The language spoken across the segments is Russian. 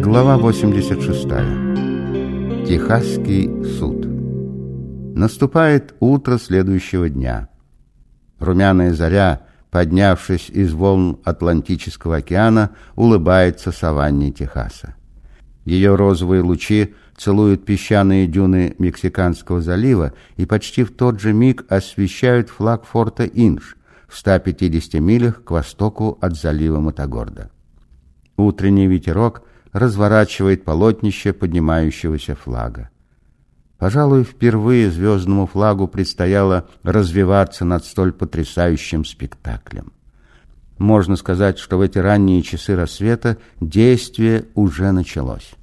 Глава 86. Техасский суд. Наступает утро следующего дня. Румяная заря, поднявшись из волн Атлантического океана, улыбается саванне Техаса. Ее розовые лучи целуют песчаные дюны Мексиканского залива и почти в тот же миг освещают флаг форта Инж в 150 милях к востоку от залива Мотогорда. Утренний ветерок разворачивает полотнище поднимающегося флага. Пожалуй, впервые звездному флагу предстояло развиваться над столь потрясающим спектаклем. Можно сказать, что в эти ранние часы рассвета действие уже началось.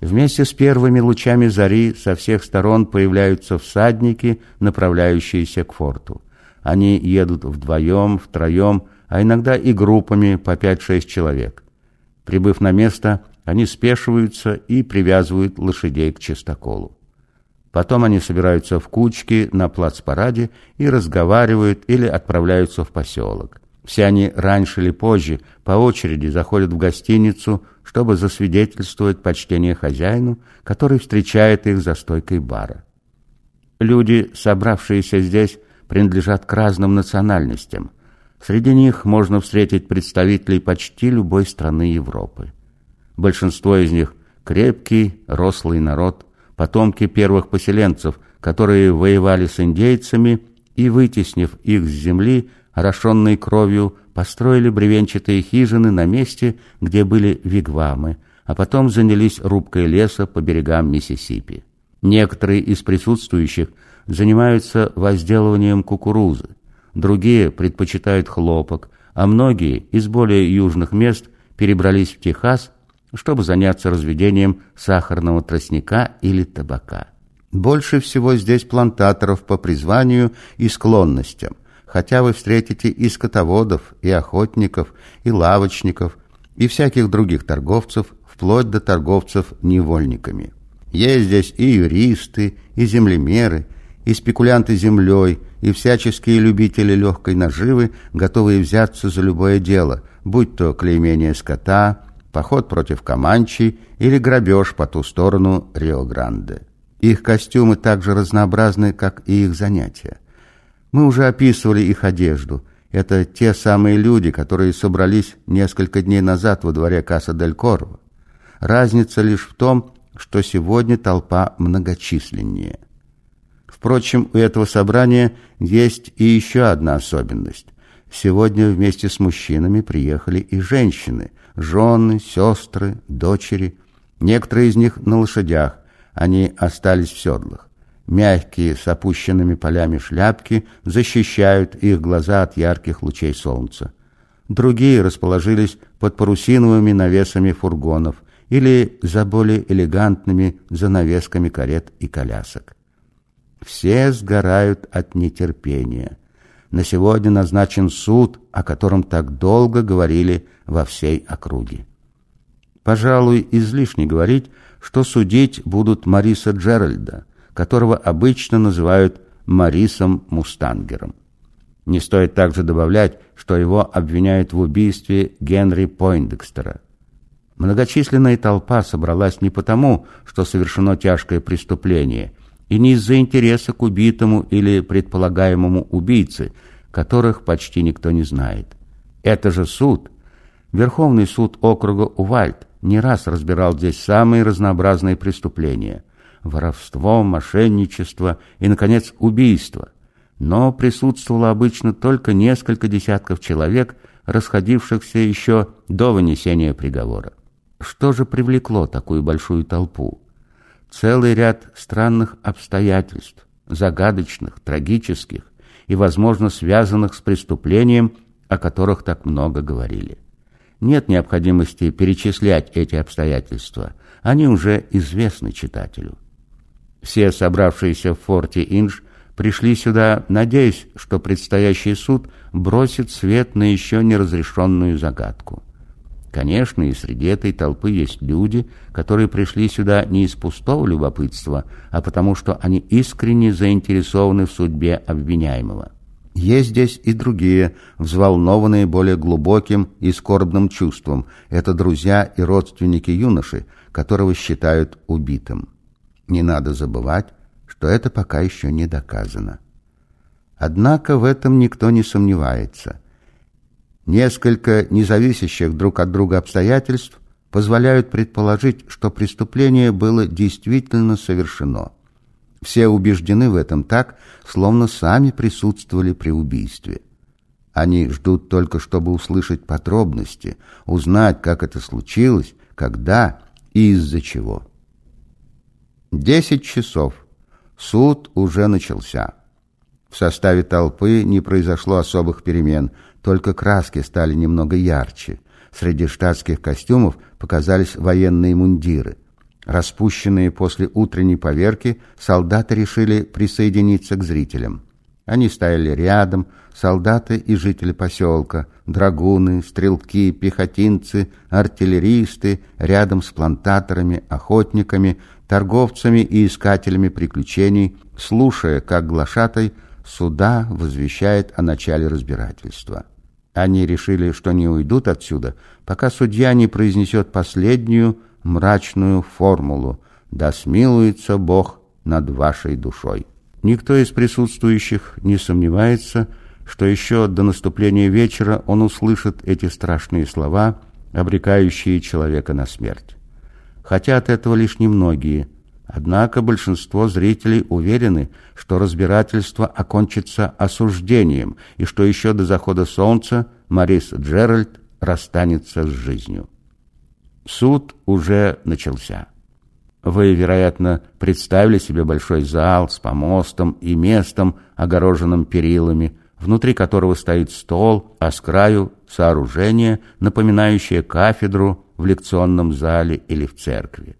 Вместе с первыми лучами зари со всех сторон появляются всадники, направляющиеся к форту. Они едут вдвоем, втроем, а иногда и группами по 5-6 человек. Прибыв на место, они спешиваются и привязывают лошадей к чистоколу. Потом они собираются в кучки на плацпараде и разговаривают или отправляются в поселок. Все они раньше или позже по очереди заходят в гостиницу, чтобы засвидетельствовать почтение хозяину, который встречает их за стойкой бара. Люди, собравшиеся здесь, принадлежат к разным национальностям – Среди них можно встретить представителей почти любой страны Европы. Большинство из них – крепкий, рослый народ, потомки первых поселенцев, которые воевали с индейцами и, вытеснив их с земли, орошенной кровью, построили бревенчатые хижины на месте, где были вигвамы, а потом занялись рубкой леса по берегам Миссисипи. Некоторые из присутствующих занимаются возделыванием кукурузы другие предпочитают хлопок, а многие из более южных мест перебрались в Техас, чтобы заняться разведением сахарного тростника или табака. Больше всего здесь плантаторов по призванию и склонностям, хотя вы встретите и скотоводов, и охотников, и лавочников, и всяких других торговцев, вплоть до торговцев невольниками. Есть здесь и юристы, и землемеры, и спекулянты землей, и всяческие любители легкой наживы, готовые взяться за любое дело, будь то клеймение скота, поход против Каманчи или грабеж по ту сторону Рио-Гранде. Их костюмы так же разнообразны, как и их занятия. Мы уже описывали их одежду. Это те самые люди, которые собрались несколько дней назад во дворе Каса-дель-Корво. Разница лишь в том, что сегодня толпа многочисленнее. Впрочем, у этого собрания есть и еще одна особенность. Сегодня вместе с мужчинами приехали и женщины, жены, сестры, дочери. Некоторые из них на лошадях, они остались в седлах. Мягкие, с опущенными полями шляпки защищают их глаза от ярких лучей солнца. Другие расположились под парусиновыми навесами фургонов или за более элегантными занавесками карет и колясок. Все сгорают от нетерпения. На сегодня назначен суд, о котором так долго говорили во всей округе. Пожалуй, излишне говорить, что судить будут Мариса Джеральда, которого обычно называют Марисом Мустангером. Не стоит также добавлять, что его обвиняют в убийстве Генри Пойндекстера. Многочисленная толпа собралась не потому, что совершено тяжкое преступление, и не из-за интереса к убитому или предполагаемому убийце, которых почти никто не знает. Это же суд. Верховный суд округа Увальд не раз разбирал здесь самые разнообразные преступления – воровство, мошенничество и, наконец, убийство. Но присутствовало обычно только несколько десятков человек, расходившихся еще до вынесения приговора. Что же привлекло такую большую толпу? Целый ряд странных обстоятельств, загадочных, трагических и, возможно, связанных с преступлением, о которых так много говорили. Нет необходимости перечислять эти обстоятельства, они уже известны читателю. Все собравшиеся в форте Инж пришли сюда, надеясь, что предстоящий суд бросит свет на еще неразрешенную загадку. Конечно, и среди этой толпы есть люди, которые пришли сюда не из пустого любопытства, а потому что они искренне заинтересованы в судьбе обвиняемого. Есть здесь и другие, взволнованные более глубоким и скорбным чувством. Это друзья и родственники юноши, которого считают убитым. Не надо забывать, что это пока еще не доказано. Однако в этом никто не сомневается. Несколько независящих друг от друга обстоятельств позволяют предположить, что преступление было действительно совершено. Все убеждены в этом так, словно сами присутствовали при убийстве. Они ждут только, чтобы услышать подробности, узнать, как это случилось, когда и из-за чего. Десять часов. Суд уже начался. В составе толпы не произошло особых перемен, только краски стали немного ярче. Среди штатских костюмов показались военные мундиры. Распущенные после утренней поверки, солдаты решили присоединиться к зрителям. Они стояли рядом, солдаты и жители поселка, драгуны, стрелки, пехотинцы, артиллеристы, рядом с плантаторами, охотниками, торговцами и искателями приключений, слушая, как глашатай суда возвещает о начале разбирательства. Они решили, что не уйдут отсюда, пока судья не произнесет последнюю мрачную формулу «Да смилуется Бог над вашей душой». Никто из присутствующих не сомневается, что еще до наступления вечера он услышит эти страшные слова, обрекающие человека на смерть. Хотят этого лишь немногие – Однако большинство зрителей уверены, что разбирательство окончится осуждением и что еще до захода солнца Марис Джеральд расстанется с жизнью. Суд уже начался. Вы, вероятно, представили себе большой зал с помостом и местом, огороженным перилами, внутри которого стоит стол, а с краю сооружение, напоминающее кафедру в лекционном зале или в церкви.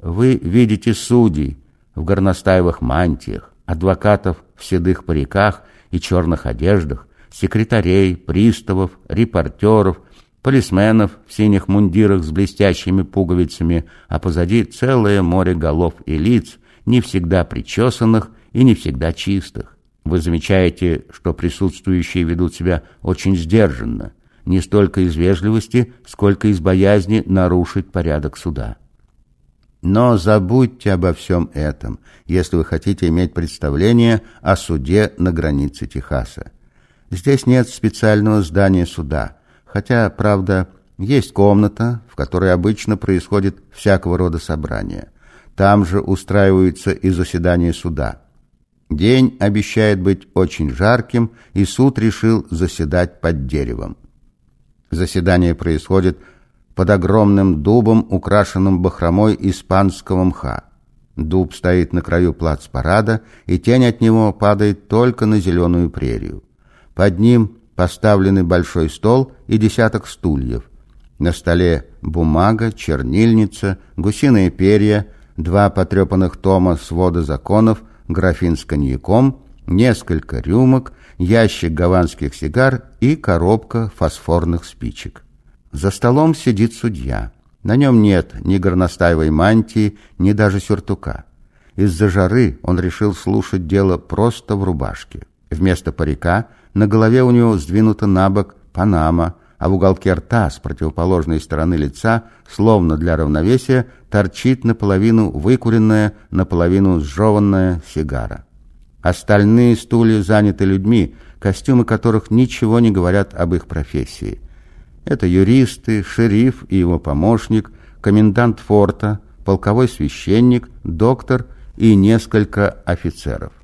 Вы видите судей в горностаевых мантиях, адвокатов в седых париках и черных одеждах, секретарей, приставов, репортеров, полисменов в синих мундирах с блестящими пуговицами, а позади целое море голов и лиц, не всегда причесанных и не всегда чистых. Вы замечаете, что присутствующие ведут себя очень сдержанно, не столько из вежливости, сколько из боязни нарушить порядок суда. Но забудьте обо всем этом, если вы хотите иметь представление о суде на границе Техаса. Здесь нет специального здания суда, хотя, правда, есть комната, в которой обычно происходит всякого рода собрания. Там же устраиваются и заседания суда. День обещает быть очень жарким, и суд решил заседать под деревом. Заседание происходит под огромным дубом, украшенным бахромой испанского мха. Дуб стоит на краю плац-парада, и тень от него падает только на зеленую прерию. Под ним поставлены большой стол и десяток стульев. На столе бумага, чернильница, гусиные перья, два потрепанных тома свода законов, графин с коньяком, несколько рюмок, ящик гаванских сигар и коробка фосфорных спичек. За столом сидит судья. На нем нет ни горностаевой мантии, ни даже сюртука. Из-за жары он решил слушать дело просто в рубашке. Вместо парика на голове у него сдвинута на бок панама, а в уголке рта с противоположной стороны лица, словно для равновесия, торчит наполовину выкуренная, наполовину сжеванная сигара. Остальные стулья заняты людьми, костюмы которых ничего не говорят об их профессии. Это юристы, шериф и его помощник, комендант форта, полковой священник, доктор и несколько офицеров.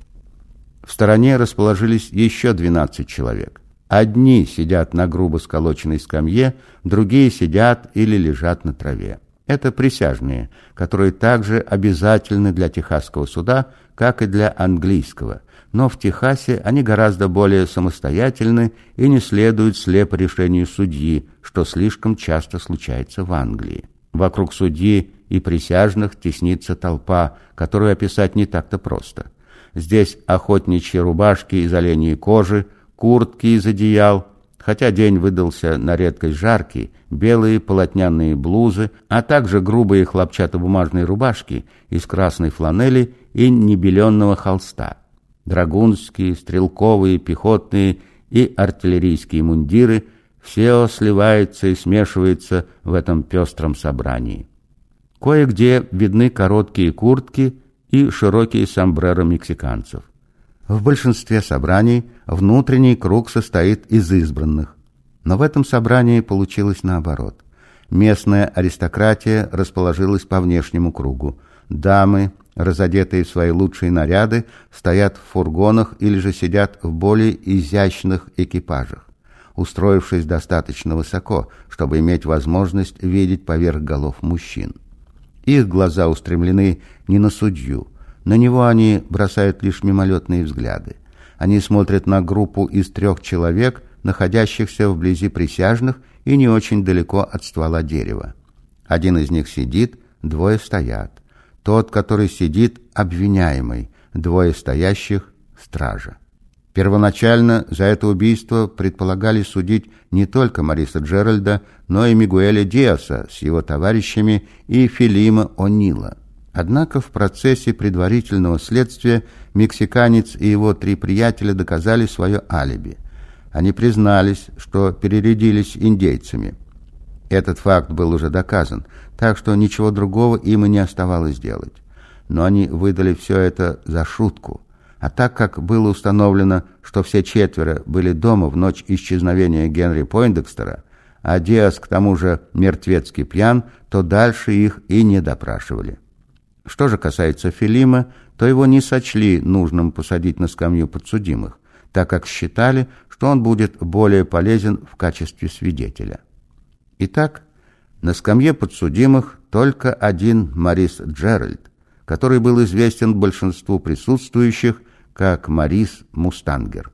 В стороне расположились еще 12 человек. Одни сидят на грубо сколоченной скамье, другие сидят или лежат на траве. Это присяжные, которые также обязательны для техасского суда, как и для английского – но в Техасе они гораздо более самостоятельны и не следуют слепо решению судьи, что слишком часто случается в Англии. Вокруг судьи и присяжных теснится толпа, которую описать не так-то просто. Здесь охотничьи рубашки из оленей кожи, куртки из одеял, хотя день выдался на редкость жаркий, белые полотняные блузы, а также грубые хлопчатобумажные рубашки из красной фланели и небеленного холста. драгунские, стрелковые, пехотные и артиллерийские мундиры – все сливается и смешивается в этом пестром собрании. Кое-где видны короткие куртки и широкие сомбреро мексиканцев. В большинстве собраний внутренний круг состоит из избранных. Но в этом собрании получилось наоборот. Местная аристократия расположилась по внешнему кругу. Дамы, разодетые в свои лучшие наряды, стоят в фургонах или же сидят в более изящных экипажах, устроившись достаточно высоко, чтобы иметь возможность видеть поверх голов мужчин. Их глаза устремлены не на судью, на него они бросают лишь мимолетные взгляды. Они смотрят на группу из трех человек, находящихся вблизи присяжных и не очень далеко от ствола дерева. Один из них сидит, двое стоят. Тот, который сидит, обвиняемый, двое стоящих – стража. Первоначально за это убийство предполагали судить не только Мариса Джеральда, но и Мигуэля Диаса с его товарищами и Филима О'Нила. Однако в процессе предварительного следствия мексиканец и его три приятеля доказали свое алиби. Они признались, что перерядились индейцами. Этот факт был уже доказан, так что ничего другого им и не оставалось делать. Но они выдали все это за шутку. А так как было установлено, что все четверо были дома в ночь исчезновения Генри Пойндекстера, а Диас к тому же мертвецкий пьян, то дальше их и не допрашивали. Что же касается Филима, то его не сочли нужным посадить на скамью подсудимых, так как считали, что он будет более полезен в качестве свидетеля. Итак, на скамье подсудимых только один Марис Джеральд, который был известен большинству присутствующих как Марис Мустангер.